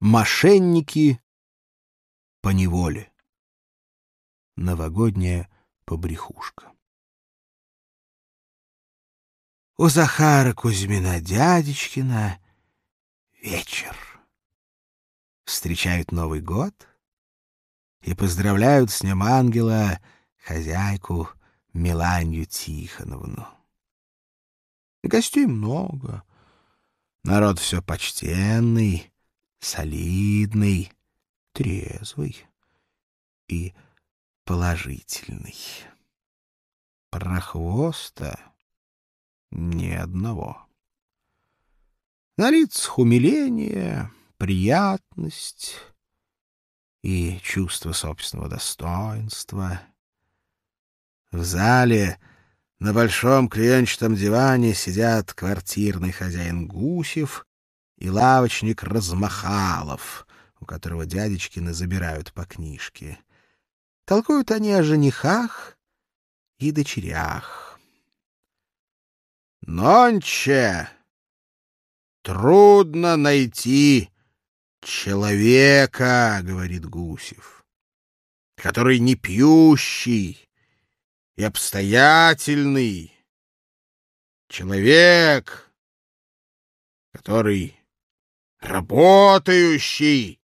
Мошенники по неволе. Новогодняя побрехушка. У Захара Кузьмина Дядечкина вечер. Встречают Новый год и поздравляют с ним ангела хозяйку Миланью Тихоновну. Гостей много. Народ все почтенный, солидный, трезвый и положительный. Прохвоста ни одного. На лицах умиление, приятность и чувство собственного достоинства. В зале на большом клеенчатом диване сидят квартирный хозяин Гусев и лавочник Размахалов, у которого дядечкины забирают по книжке. Толкуют они о женихах и дочерях. «Нонче трудно найти человека, — говорит Гусев, — который не пьющий, и обстоятельный человек, который работающий.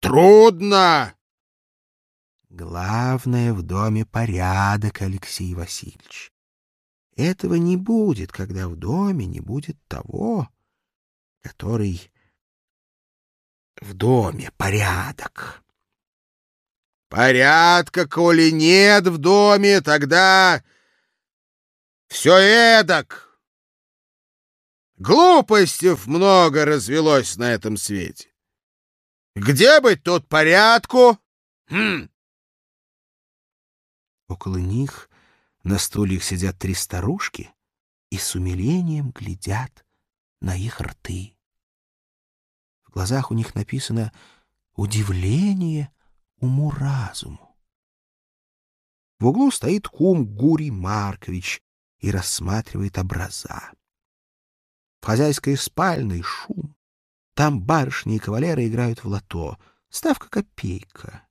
Трудно. Главное в доме порядок, Алексей Васильевич. Этого не будет, когда в доме не будет того, который в доме порядок. Порядка, коли нет в доме, тогда все эдак. Глупостей много развелось на этом свете. Где быть тут порядку? Хм. Около них на стульях сидят три старушки и с умилением глядят на их рты. В глазах у них написано «удивление» уму-разуму. В углу стоит кум Гурий Маркович и рассматривает образа. В хозяйской спальной шум. Там барышни и кавалеры играют в лото. Ставка копейка.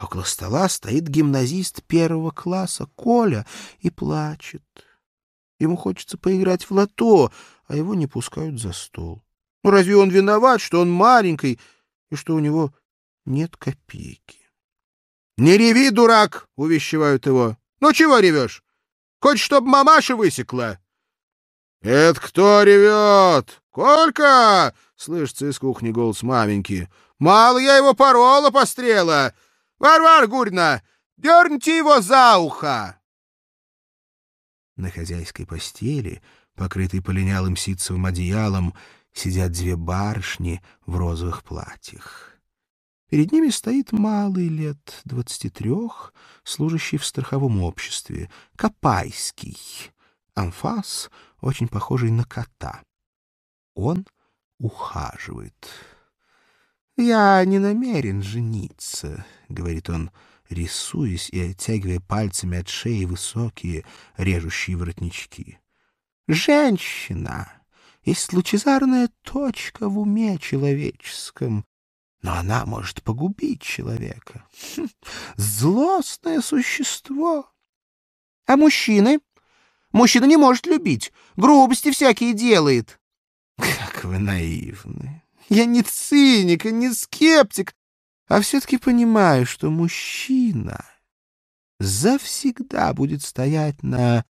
Около стола стоит гимназист первого класса, Коля, и плачет. Ему хочется поиграть в лото, а его не пускают за стол. Ну, разве он виноват, что он маленький и что у него нет копейки. — Не реви, дурак! — увещевают его. — Ну чего ревешь? Хочешь, чтоб мамаша высекла? — Это кто ревет? Колька! — слышится из кухни голос маменьки. — Мало я его порола пострела! Варвар Гурьна, дерните его за ухо! На хозяйской постели, покрытой полинялым ситцевым одеялом, сидят две барышни в розовых платьях. Перед ними стоит малый лет двадцати трех, служащий в страховом обществе, Копайский, амфас, очень похожий на кота. Он ухаживает. «Я не намерен жениться», — говорит он, рисуясь и оттягивая пальцами от шеи высокие, режущие воротнички. «Женщина есть лучезарная точка в уме человеческом, но она может погубить человека. Хм, злостное существо. А мужчины? Мужчина не может любить, грубости всякие делает. Как вы наивны. Я не циник и не скептик, а все-таки понимаю, что мужчина завсегда будет стоять на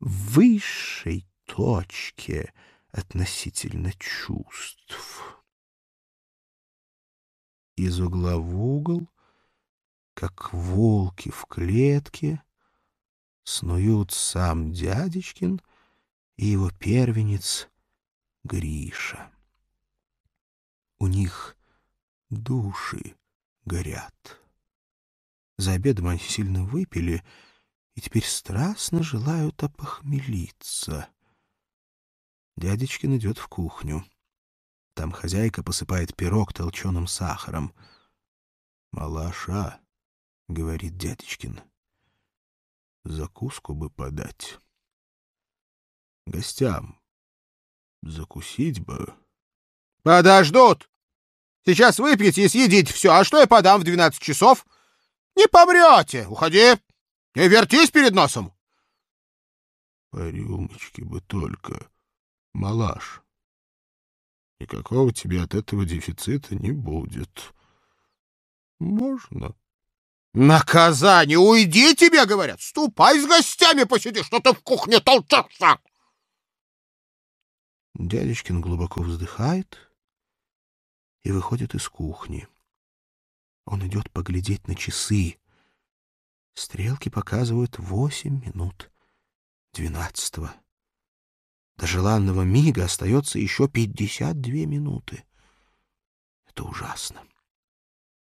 высшей точке относительно чувств из угла в угол, как волки в клетке, снуют сам дядечкин и его первенец Гриша. У них души горят. За обедом они сильно выпили и теперь страстно желают опохмелиться. Дядечкин идет в кухню. Там хозяйка посыпает пирог толченым сахаром. «Малаша», — говорит дядечкин, — «закуску бы подать. Гостям закусить бы, Подождут. Сейчас выпьете и съедите все. А что я подам в двенадцать часов? Не помрете. Уходи. Не вертись перед носом. По рюмочке бы только, малаш. Никакого тебе от этого дефицита не будет. Можно. Наказание! Уйди, тебе говорят! Ступай с гостями посиди, что ты в кухне толчешься! Дядечкин глубоко вздыхает и выходит из кухни. Он идет поглядеть на часы. Стрелки показывают восемь минут двенадцатого. До желанного мига остается еще пятьдесят две минуты. Это ужасно.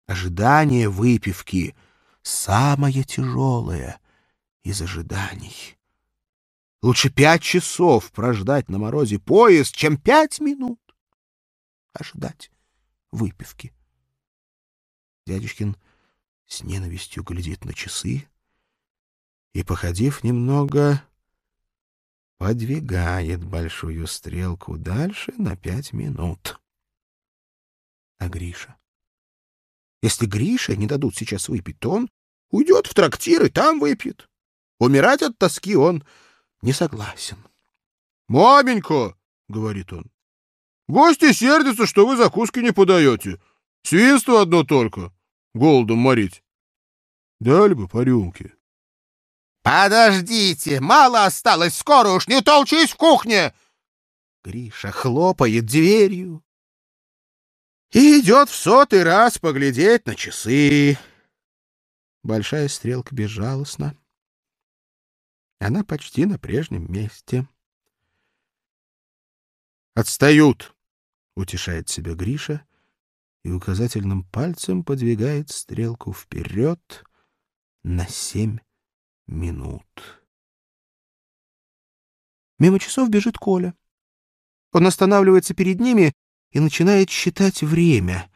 Ожидание выпивки — самое тяжелое из ожиданий. Лучше пять часов прождать на морозе поезд, чем пять минут ожидать выпивки. Дядюшкин с ненавистью глядит на часы и, походив немного, подвигает большую стрелку дальше на пять минут. А Гриша? Если Гриша не дадут сейчас выпить, то он уйдет в трактир и там выпьет. Умирать от тоски он не согласен. — Маменька, — говорит он, — гости сердятся, что вы закуски не подаете. Свинство одно только. Голодом морить. Дали бы по рюмке. «Подождите! Мало осталось! Скоро уж не толчись в кухне!» Гриша хлопает дверью и идет в сотый раз поглядеть на часы. Большая стрелка безжалостна. Она почти на прежнем месте. «Отстают!» — утешает себя Гриша и указательным пальцем подвигает стрелку вперед на семь минут. Мимо часов бежит Коля. Он останавливается перед ними и начинает считать время.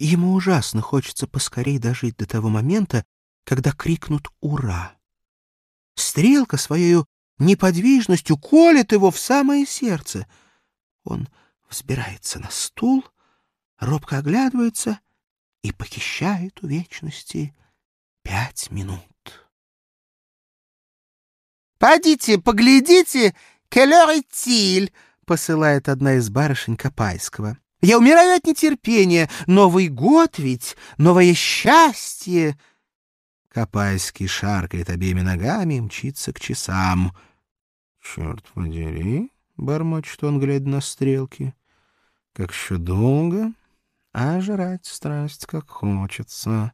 Ему ужасно хочется поскорей дожить до того момента, когда крикнут «Ура!». Стрелка своей неподвижностью колет его в самое сердце. Он взбирается на стул, робко оглядывается и похищает у вечности пять минут. «Подите, поглядите, келер тиль!» — посылает одна из барышень Копайского. «Я умираю от нетерпения. Новый год ведь, новое счастье!» Копайский шаркает обеими ногами и мчится к часам. «Черт подери!» — бормочет он, глядя на стрелки. «Как еще долго, а жрать страсть как хочется.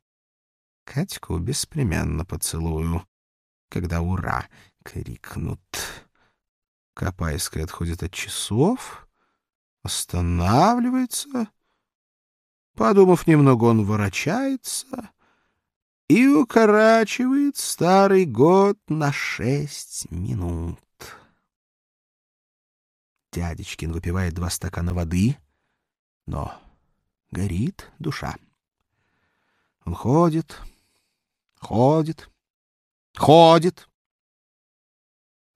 Катьку беспременно поцелую, когда ура!» крикнут. Копайская отходит от часов, останавливается. Подумав немного, он ворочается и укорачивает старый год на шесть минут. Дядечкин выпивает два стакана воды, но горит душа. Он ходит, ходит, ходит,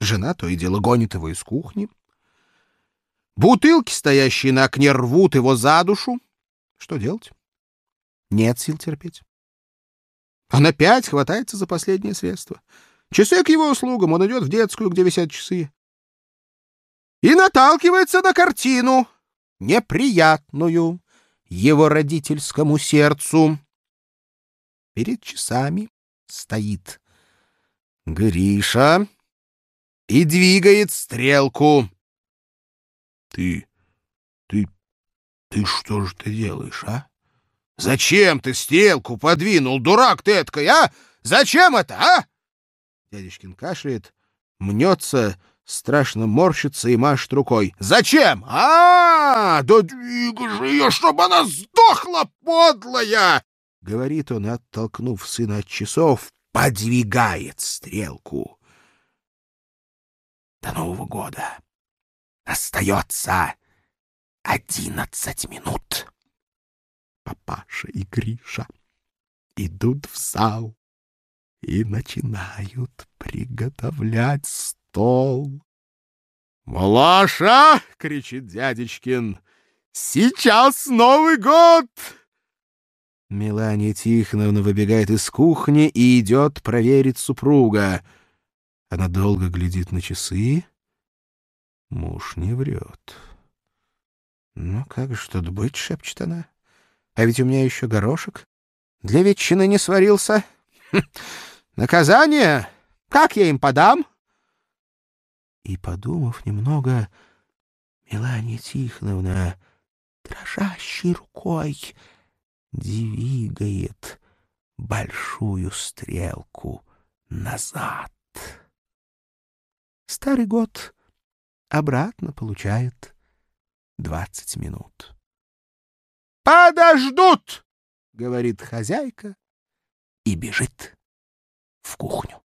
Жена то и дело гонит его из кухни. Бутылки, стоящие на окне, рвут его за душу. Что делать? Нет сил терпеть. Он опять хватается за последнее средство. Часы к его услугам, он идет в детскую, где висят часы. И наталкивается на картину, неприятную его родительскому сердцу. Перед часами стоит Гриша и двигает стрелку. — Ты, ты, ты что же ты делаешь, а? — Зачем ты стрелку подвинул, дурак ты эткой, а? Зачем это, а? Дядечкин кашляет, мнется, страшно морщится и машет рукой. «Зачем? А, -а, -а да двигай же ее, чтобы она сдохла, подлая!» Говорит он, оттолкнув сына от часов, подвигает стрелку до Нового года. Остается одиннадцать минут. Папаша и Гриша идут в зал и начинают приготовлять стол. «Малаша!» — кричит дядечкин. Сейчас Новый год!» Мелания Тихоновна выбегает из кухни и идет проверить супруга. Она долго глядит на часы. Муж не врет. «Ну как же тут быть?» — шепчет она. «А ведь у меня еще горошек. Для ветчины не сварился. Хм, наказание? Как я им подам?» И, подумав немного, Мелания Тихоновна дрожащей рукой двигает большую стрелку назад. Старый год обратно получает двадцать минут. «Подождут!» — говорит хозяйка и бежит в кухню.